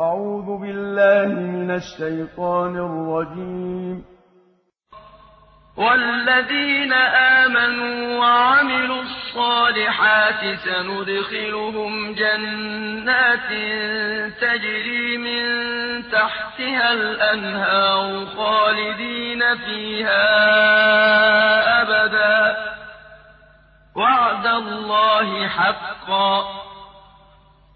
أعوذ بالله من الشيطان الرجيم. والذين آمنوا وعملوا الصالحات سندخلهم جنات تجري من تحتها الأنهار خالدين فيها أبدا. وعد الله حقا.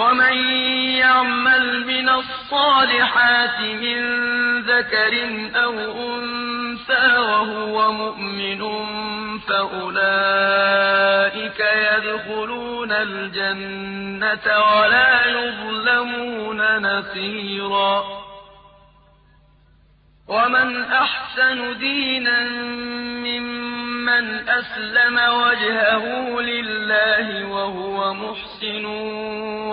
ومن يعمل من الصالحات من ذكر أو أنثى وهو مؤمن فأولئك يدخلون الجنة ولا يظلمون نصيرا ومن أحسن دينا ممن أسلم وجهه لله وهو محسن